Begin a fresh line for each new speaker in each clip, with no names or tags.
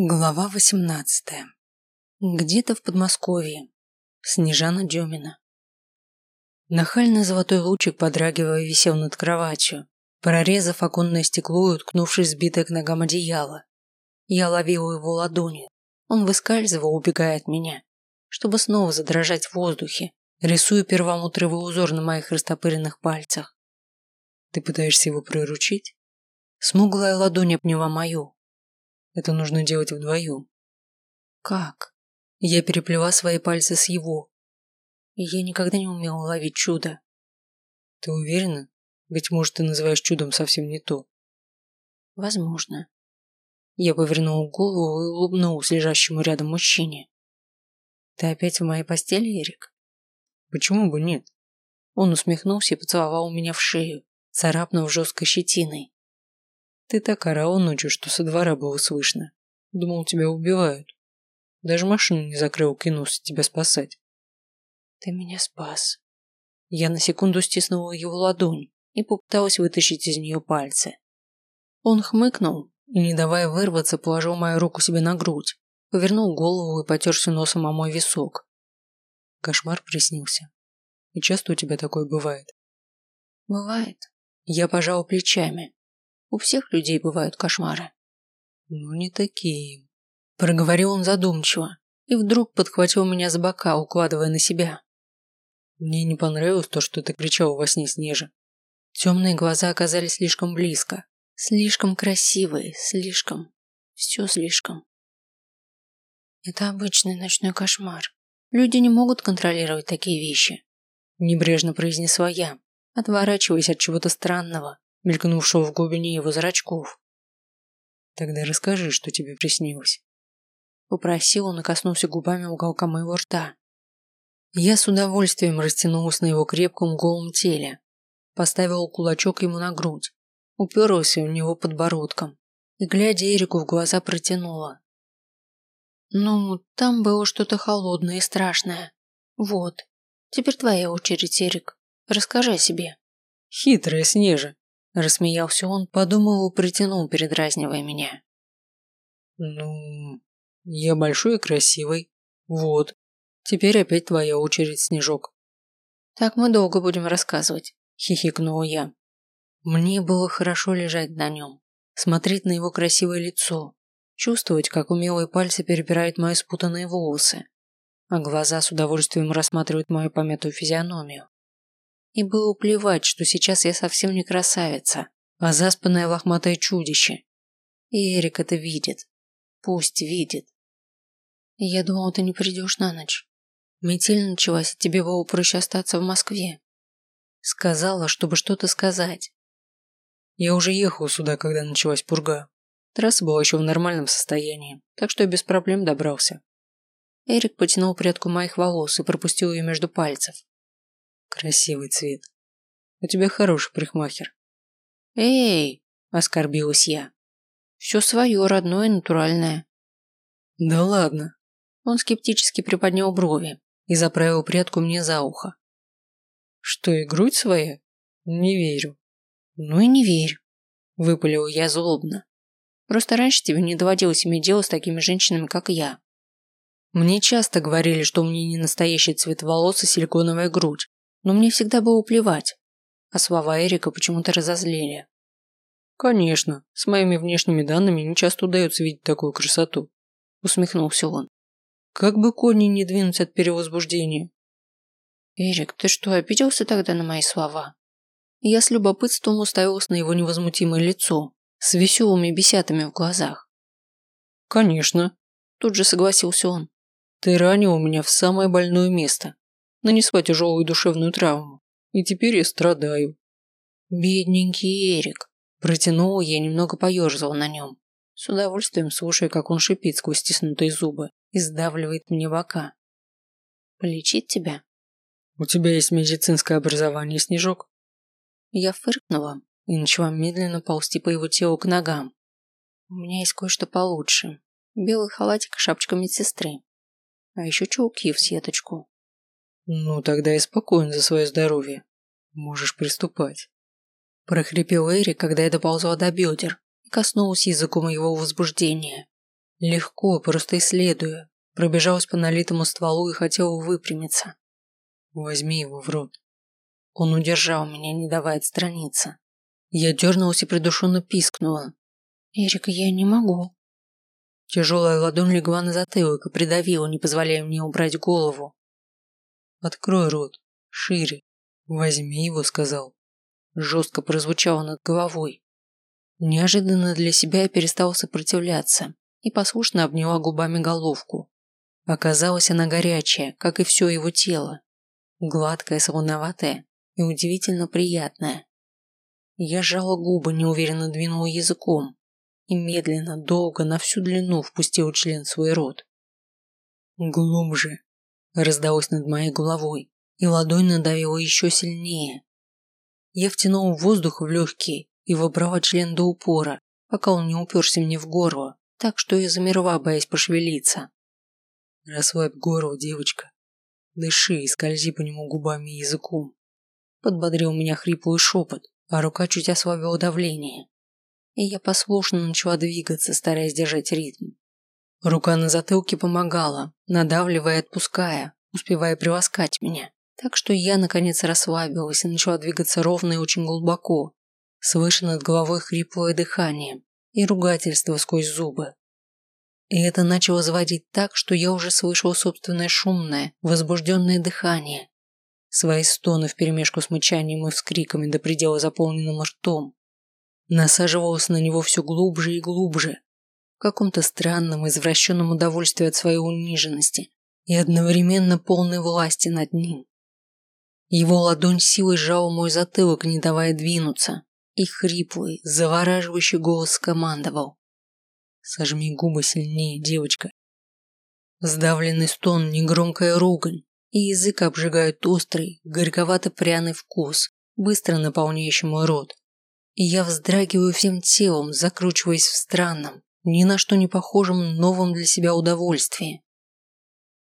Глава 18. Где-то в Подмосковье. Снежана Демина. Нахальный золотой лучик, подрагивая, висел над кроватью, прорезав оконное стекло и уткнувшись сбитое к ногам одеяло. Я ловила его ладонью. Он выскальзывал, убегая от меня, чтобы снова задрожать в воздухе, рисуя первомутровый узор на моих растопыренных пальцах. «Ты пытаешься его приручить?» Смуглая ладонь обняла мою, это нужно делать вдвоем. Как? Я переплела свои пальцы с его. я никогда не умела ловить чудо. Ты уверена? Ведь, может, ты называешь чудом совсем не то. Возможно. Я повернула голову и улыбнулась лежащему рядом мужчине. Ты опять в моей постели, Эрик? Почему бы нет? Он усмехнулся и поцеловал меня в шею, царапнув жесткой щетиной. Ты так орала ночью, что со двора было слышно. Думал, тебя убивают. Даже машину не закрыл, кинулся тебя спасать. Ты меня спас. Я на секунду стиснула его ладонь и попыталась вытащить из нее пальцы. Он хмыкнул и, не давая вырваться, положил мою руку себе на грудь, повернул голову и потерся носом о мой висок. Кошмар приснился. И часто у тебя такое бывает? Бывает. Я пожал плечами. У всех людей бывают кошмары. Ну, не такие. Проговорил он задумчиво и вдруг подхватил меня за бока, укладывая на себя. Мне не понравилось то, что ты кричал во сне Снежа. Темные глаза оказались слишком близко. Слишком красивые, слишком. Все слишком. Это обычный ночной кошмар. Люди не могут контролировать такие вещи. Небрежно произнесла я, отворачиваясь от чего-то странного, мелькнувшего в глубине его зрачков. «Тогда расскажи, что тебе приснилось». Попросил он и коснулся губами уголка моего рта. Я с удовольствием растянулась на его крепком голом теле, поставила кулачок ему на грудь, уперлась в него подбородком и, глядя Эрику в глаза, протянула. «Ну, там было что-то холодное и страшное. Вот. Теперь твоя очередь, Эрик. Расскажи о себе». «Хитрая Снежа», Рассмеялся он, подумал и притянул, передразнивая меня. Ну, я большой и красивый. Вот. Теперь опять твоя очередь, Снежок. Так мы долго будем рассказывать, хихикнула я. Мне было хорошо лежать на нем, смотреть на его красивое лицо, чувствовать, как умелые пальцы перебирают мои спутанные волосы, а глаза с удовольствием рассматривают мою помятую физиономию. И было плевать, что сейчас я совсем не красавица, а заспанное лохматое чудище. И Эрик это видит. Пусть видит. Я думал, ты не придешь на ночь. Метель началась, и тебе было проще остаться в Москве. Сказала, чтобы что-то сказать. Я уже ехал сюда, когда началась пурга. Трасса была еще в нормальном состоянии, так что я без проблем добрался. Эрик потянул прядку моих волос и пропустил ее между пальцев. Красивый цвет. У тебя хороший парикмахер. Эй, оскорбилась я. Все свое, родное, натуральное. Да ладно. Он скептически приподнял брови и заправил прядку мне за ухо. Что, и грудь своя? Не верю. Ну и не верю. Выпалил я злобно. Просто раньше тебе не доводилось иметь дело с такими женщинами, как я. Мне часто говорили, что у меня не настоящий цвет волос и силиконовая грудь, но мне всегда было плевать, а слова Эрика почему-то разозлили. «Конечно, с моими внешними данными не часто удается видеть такую красоту», усмехнулся он. «Как бы кони не двинуть от перевозбуждения». «Эрик, ты что, обиделся тогда на мои слова?» Я с любопытством уставилась на его невозмутимое лицо, с веселыми бесятами в глазах. «Конечно», тут же согласился он. «Ты ранил меня в самое больное место нанесла тяжелую душевную травму. И теперь я страдаю. Бедненький Эрик. Протянула я немного поерзала на нем. С удовольствием слушая, как он шипит сквозь стиснутые зубы и сдавливает мне бока. Полечить тебя? У тебя есть медицинское образование, Снежок? Я фыркнула и начала медленно ползти по его телу к ногам. У меня есть кое-что получше. Белый халатик и шапочка медсестры. А еще чулки в сеточку. «Ну, тогда я спокоен за свое здоровье. Можешь приступать». Прохрипел Эри, когда я доползла до бедер и коснулась языком его возбуждения. Легко, просто исследуя, пробежалась по налитому стволу и хотела выпрямиться. Возьми его в рот. Он удержал меня, не давая отстраниться. Я дернулась и придушенно пискнула. «Эрик, я не могу». Тяжелая ладонь легла на затылок и придавила, не позволяя мне убрать голову. «Открой рот. Шире. Возьми его», — сказал. Жестко прозвучало над головой. Неожиданно для себя я перестала сопротивляться и послушно обняла губами головку. Оказалось, она горячая, как и все его тело. Гладкая, солоноватая и удивительно приятная. Я сжала губы, неуверенно двинула языком и медленно, долго, на всю длину впустила член в свой рот. «Глубже!» Раздалось над моей головой, и ладонь надавила еще сильнее. Я втянул воздух в легкие и вобрала член до упора, пока он не уперся мне в горло, так что я замерла, боясь пошевелиться. Расслабь горло, девочка. Дыши и скользи по нему губами и языком. Подбодрил меня хриплый шепот, а рука чуть ослабила давление. И я послушно начала двигаться, стараясь держать ритм. Рука на затылке помогала, надавливая и отпуская, успевая приласкать меня. Так что я, наконец, расслабилась и начала двигаться ровно и очень глубоко. Слыша над головой хриплое дыхание и ругательство сквозь зубы. И это начало заводить так, что я уже слышал собственное шумное, возбужденное дыхание. Свои стоны вперемешку с мычанием и вскриками до предела заполненным ртом. Насаживалась на него все глубже и глубже. Каком-то странном, извращенном удовольствии от своей униженности и одновременно полной власти над ним. Его ладонь силой сжала мой затылок, не давая двинуться, и хриплый, завораживающий голос скомандовал. Сожми губы сильнее, девочка. Сдавленный стон, негромкая ругань, и язык обжигает острый, горьковато-пряный вкус, быстро наполняющий мой рот. И я вздрагиваю всем телом, закручиваясь в странном, ни на что не похожем новом для себя удовольствии.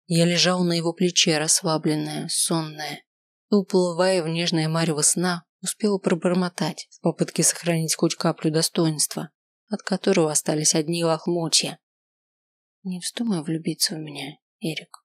Я лежал на его плече, расслабленная, сонная, и, уплывая в нежное марево сна, успела пробормотать в попытке сохранить хоть каплю достоинства от которого остались одни лохмотья. Не вздумай влюбиться в меня, Эрик.